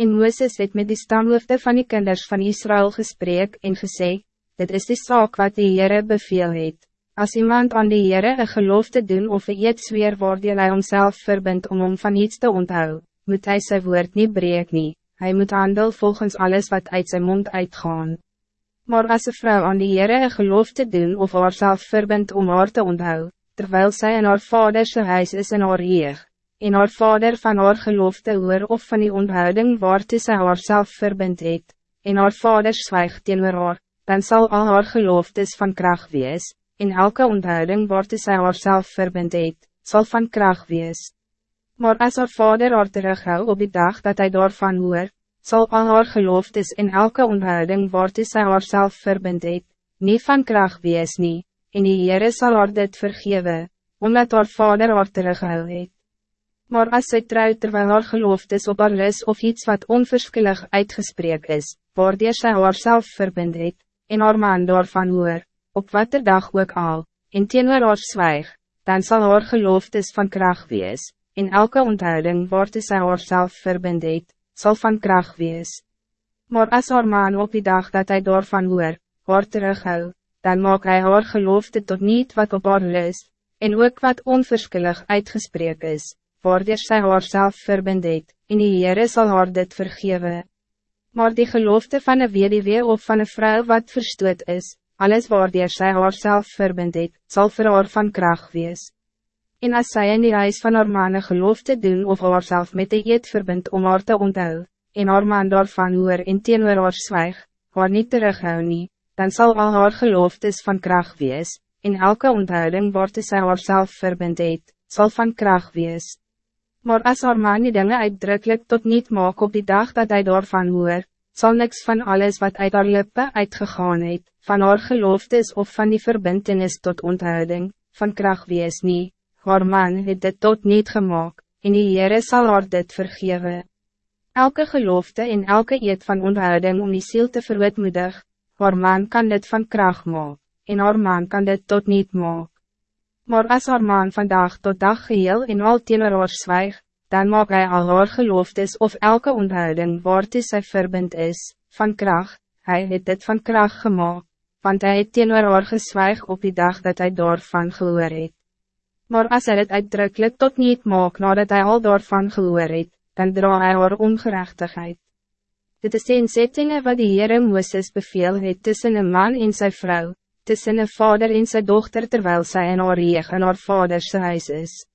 En Mooses het met die stamhoofde van die kinders van Israël gesprek en gesê, dit is die zaak wat die Heere beveel het. Als iemand aan die Heere een gelofte doen of een eet zweer waardeel hy homself verbind om om van iets te onthou, moet hij zijn woord niet breek nie, hy moet handel volgens alles wat uit zijn mond uitgaan. Maar als een vrouw aan die Heere een gelofte doen of haarzelf verbind om haar te onthou, terwijl zij in haar vaderse huis is in haar eeg, en haar vader van haar gelofte hoor of van die onthouding waartoe sy haarself verbind het, en haar vader zwijgt teenoor haar, dan zal al haar geloftes van kracht wees, en elke onthouding waartoe sy haarself verbind het, sal van kracht wees. Maar als haar vader haar terughou op die dag dat hij daarvan hoor, zal al haar geloftes in elke onthouding waartoe sy haarself verbind het, nie van kracht wees nie, en die Heere sal haar dit vergewe, omdat haar vader haar terughou het. Maar als sy trouw terwijl haar geloftes op haar is of iets wat onverschillig uitgesprek is, waardoor sy haarself verbind het, en haar man daarvan hoor, op wat er dag ook al, en teenoor haar zwijg, dan zal haar geloftes van kracht wees, en elke onthouding waartoe sy haarself verbind het, zal van kracht wees. Maar als haar man op die dag dat hij daarvan hoor, haar terughou, dan maak hij haar geloofde tot niet wat op haar is, en ook wat onverschillig uitgesprek is, waardoor sy haarself verbind het, en die Heere sal haar dit vergewe. Maar die geloofde van een weduwee of van een vrouw wat verstoot is, alles waardoor sy haarself verbind het, sal vir haar van kracht wees. En als zij in die huis van haar man een gelofte doen of haarzelf met de eet verbind om haar te onthou, en haar man daarvan hoor en teenoor haar zwijg, haar niet terughou nie, dan zal al haar geloftes van kracht wees, en elke onthouding wordt sy haarzelf verbind het, sal van kracht wees. Maar als haar man die dinge uitdrukkelijk tot niet maak op die dag dat hij daarvan hoor, zal niks van alles wat uit haar lippe uitgegaan het, van haar geloftes of van die verbintenis tot onthouding, van kracht wees nie, haar man het dit tot niet gemaakt, en die Heere sal haar dit vergewe. Elke gelofte en elke eet van onthouding om die ziel te verwitmoedig, haar man kan dit van kracht maak, en haar man kan dit tot niet maak. Maar als haar man vandaag tot dag geheel en al teenoor haar zwijg, dan maak hij al haar geloftes of elke onthouding waartoe sy verbind is, van kracht, hij het dit van kracht gemaakt, want hij het teenoor haar geswijg op die dag dat hij daarvan gehoor het. Maar als hij het uitdrukkelijk tot niet maak nadat hij al daarvan gehoor het, dan dra hij haar ongerechtigheid. Dit is de inzettinge wat die Heere Mooses beveel het tussen een man en zijn vrouw, tussen een vader en zijn dochter terwijl zij in haar reeg in haar vaderse huis is.